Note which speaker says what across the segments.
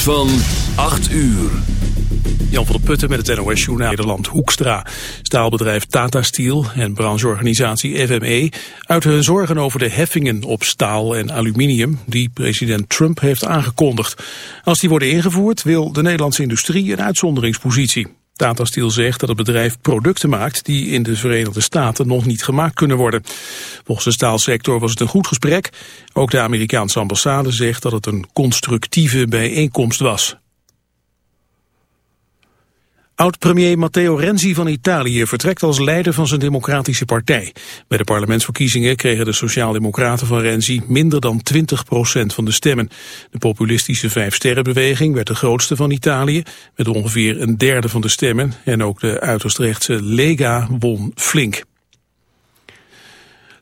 Speaker 1: van 8 uur.
Speaker 2: Jan van der Putten met het NOS Journaal Nederland Hoekstra. Staalbedrijf Tata Steel en brancheorganisatie FME uiten hun zorgen over de heffingen op staal en aluminium die president Trump heeft aangekondigd. Als die worden ingevoerd wil de Nederlandse industrie een uitzonderingspositie. Tata Steel zegt dat het bedrijf producten maakt die in de Verenigde Staten nog niet gemaakt kunnen worden. Volgens de staalsector was het een goed gesprek. Ook de Amerikaanse ambassade zegt dat het een constructieve bijeenkomst was. Oud-premier Matteo Renzi van Italië vertrekt als leider van zijn democratische partij. Bij de parlementsverkiezingen kregen de sociaaldemocraten van Renzi minder dan 20% van de stemmen. De populistische Vijfsterrenbeweging werd de grootste van Italië, met ongeveer een derde van de stemmen. En ook de uiterst rechtse Lega won flink.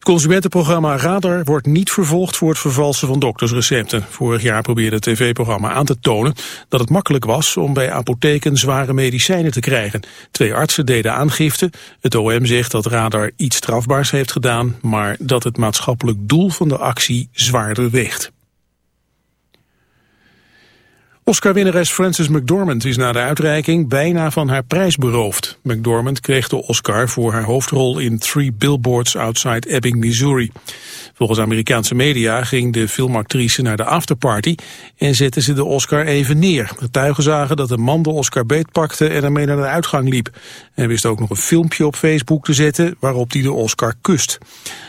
Speaker 2: Consumentenprogramma Radar wordt niet vervolgd voor het vervalsen van doktersrecepten. Vorig jaar probeerde het tv-programma aan te tonen dat het makkelijk was om bij apotheken zware medicijnen te krijgen. Twee artsen deden aangifte. Het OM zegt dat Radar iets strafbaars heeft gedaan, maar dat het maatschappelijk doel van de actie zwaarder weegt. Oscar-winnares Frances McDormand is na de uitreiking bijna van haar prijs beroofd. McDormand kreeg de Oscar voor haar hoofdrol in Three Billboards Outside Ebbing, Missouri. Volgens Amerikaanse media ging de filmactrice naar de afterparty en zette ze de Oscar even neer. Getuigen zagen dat de man de Oscar beetpakte en ermee naar de uitgang liep. En wist ook nog een filmpje op Facebook te zetten waarop hij de Oscar kust.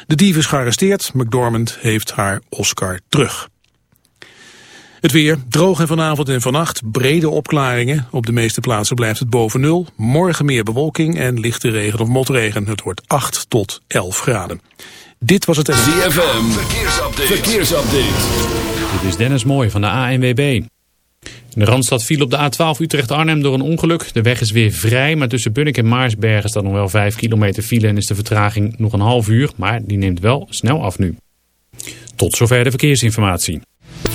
Speaker 2: De dief is gearresteerd, McDormand heeft haar Oscar terug. Het weer, droog en vanavond en vannacht, brede opklaringen. Op de meeste plaatsen blijft het boven nul. Morgen meer bewolking en lichte regen of motregen. Het wordt 8 tot 11 graden. Dit was het...
Speaker 1: ZFM, verkeersupdate. verkeersupdate.
Speaker 3: Dit is Dennis Mooij van de ANWB. De Randstad viel op de A12 Utrecht-Arnhem door een ongeluk. De weg is weer vrij, maar tussen Bunnik en Maarsbergen staat nog wel 5 kilometer file en is de vertraging nog een half uur. Maar die neemt wel snel af nu. Tot zover de verkeersinformatie.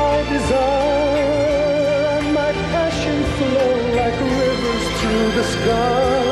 Speaker 4: our desire and my passion flow like rivers through the sky.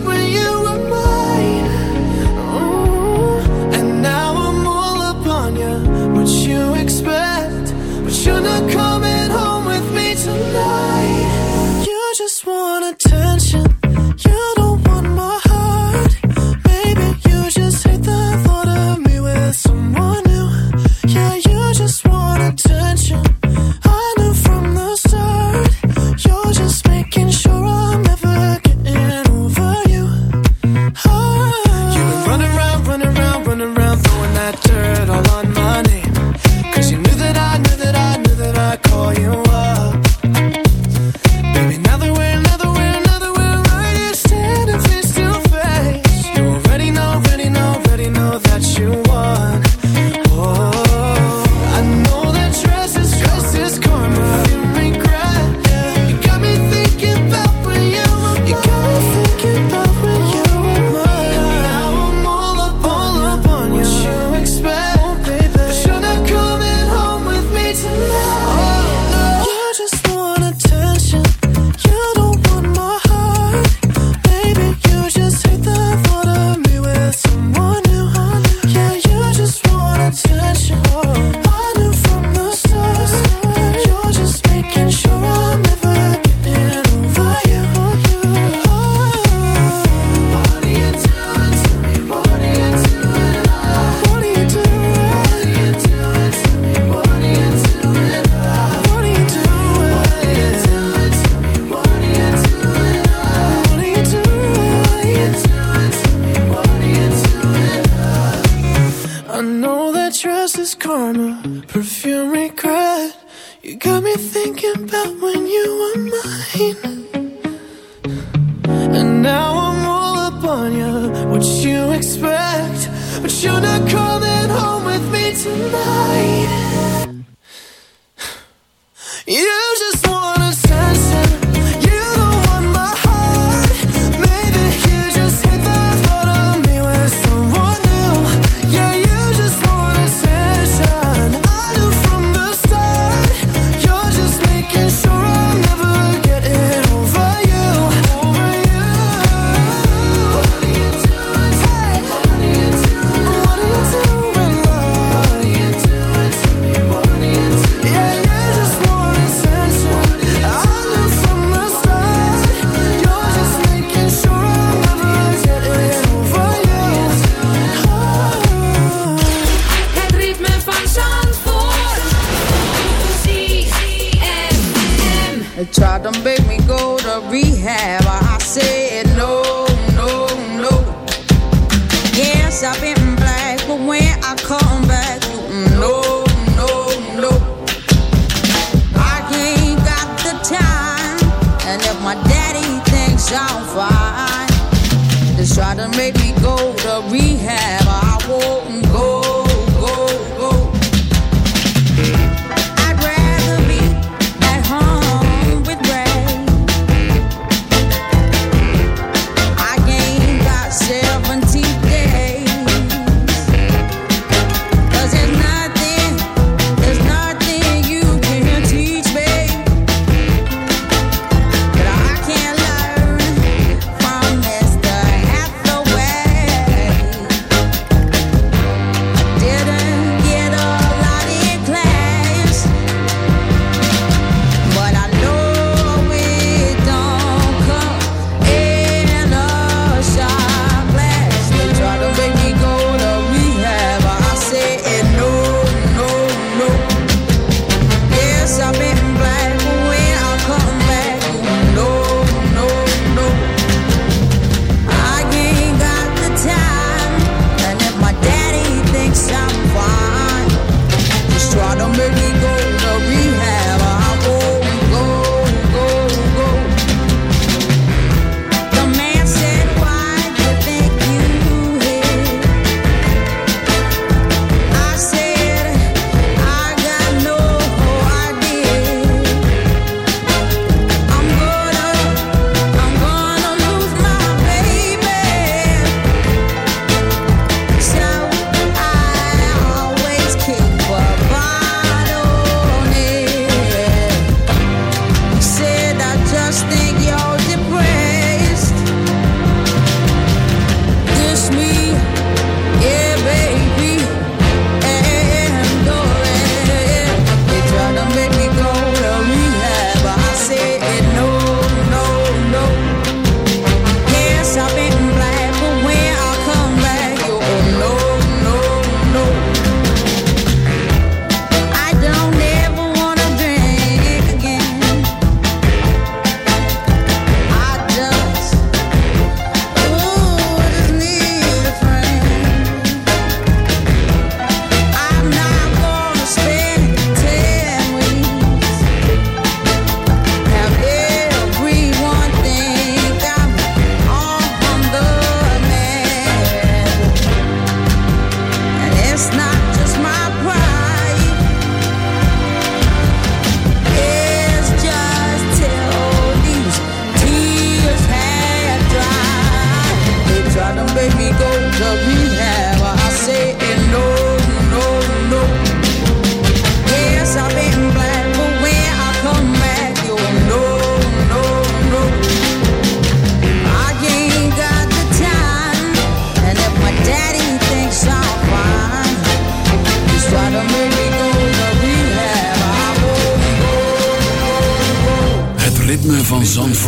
Speaker 5: baby.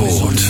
Speaker 6: Zandvoort.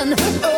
Speaker 5: Oh.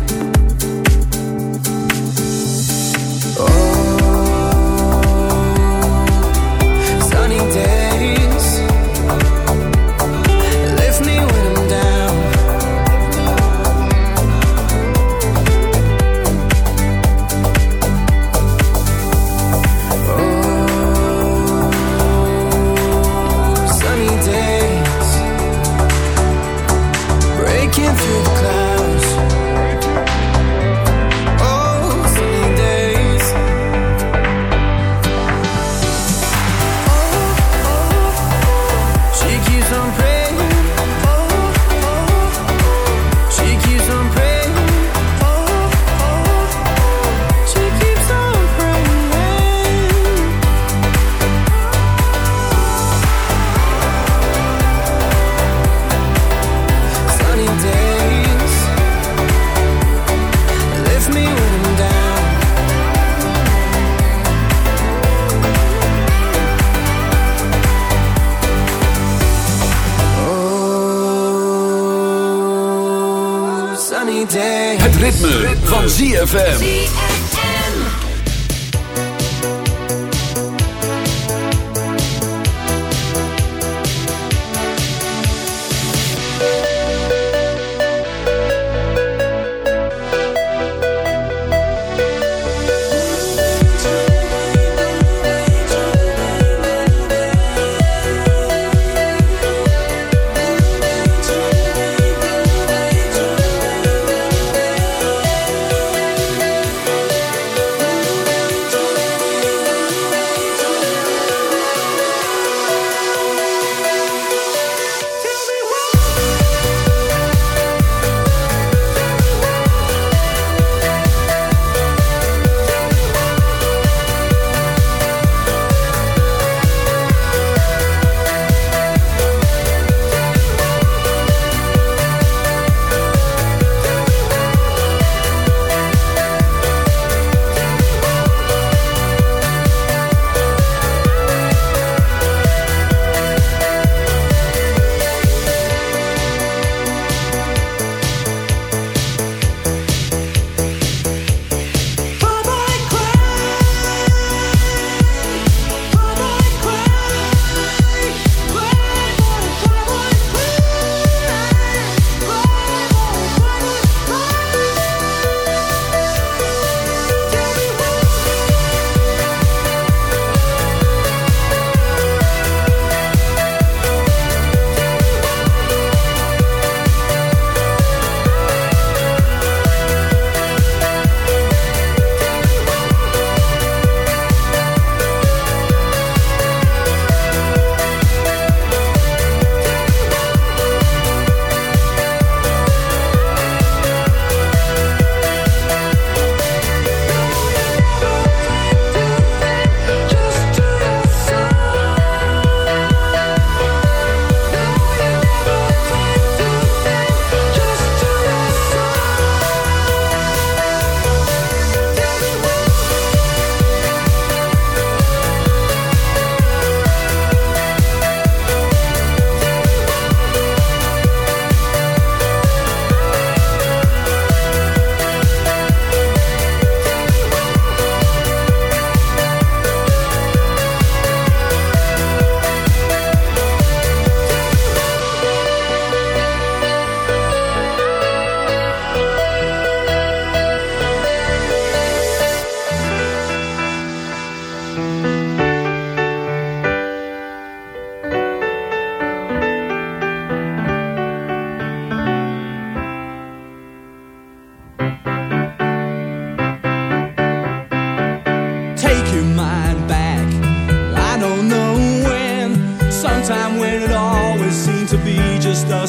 Speaker 7: FM.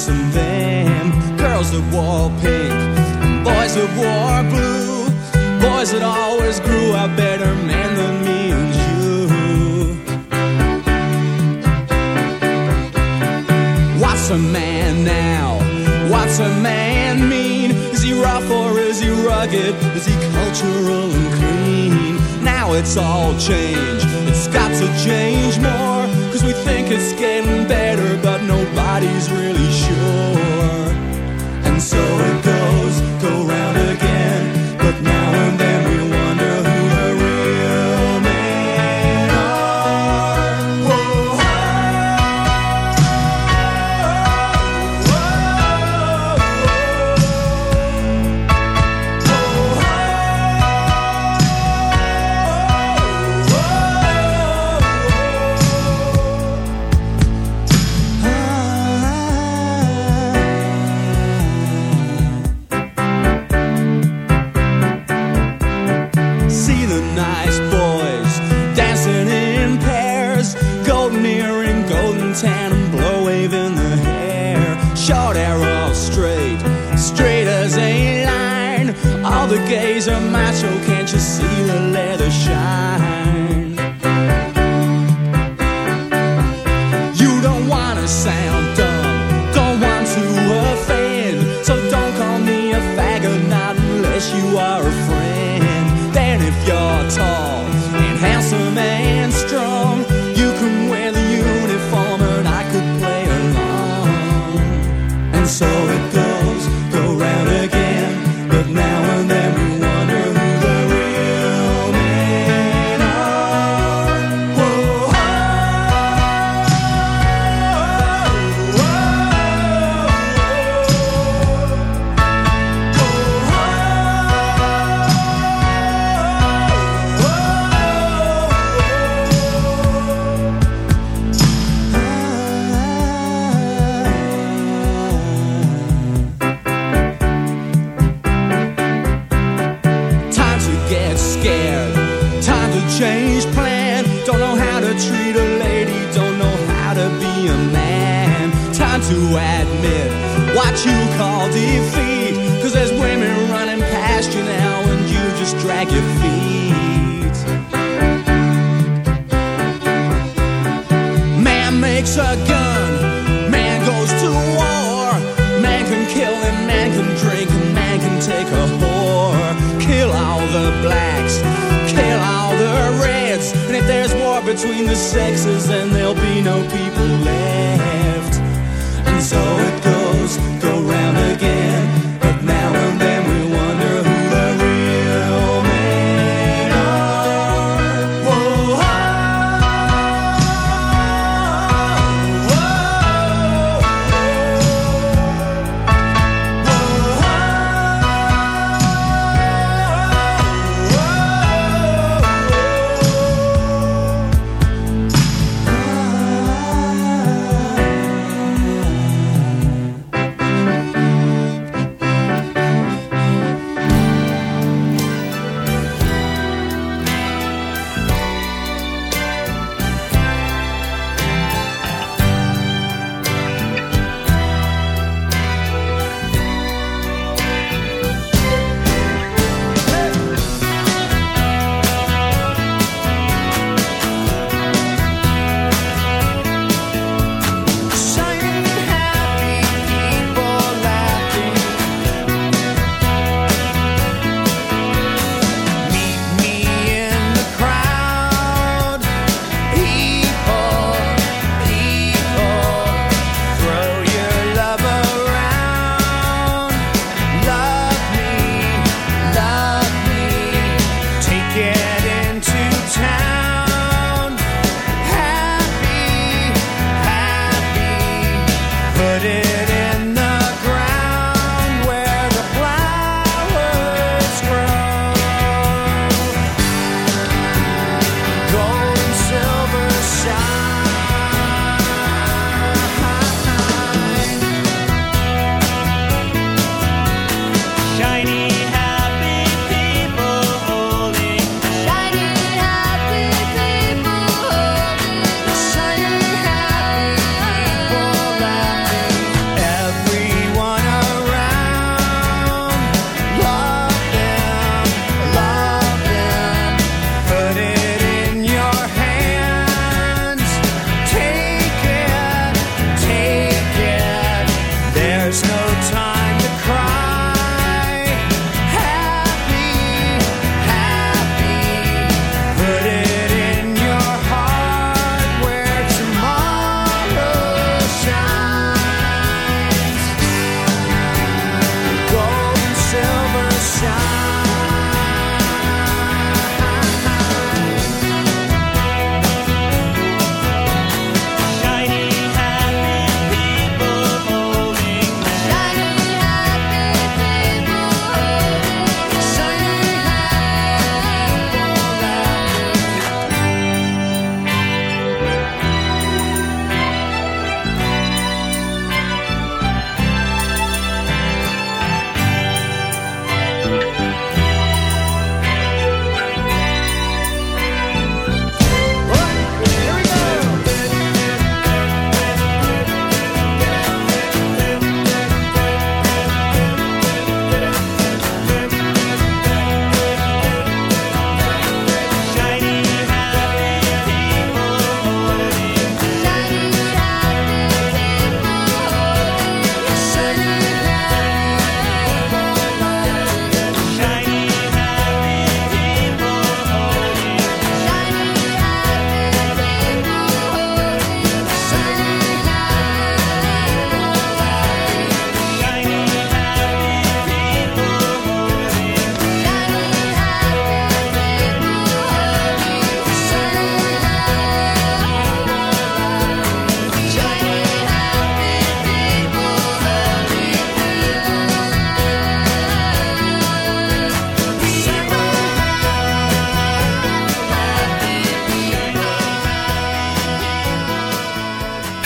Speaker 7: some them. Girls that wore pink, boys that wore blue, boys that always grew a better man than me. and you. What's a man now? What's a man mean? Is he rough or is he rugged? Is he cultural and clean? Now it's all changed. you are a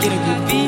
Speaker 8: Get a good feeling.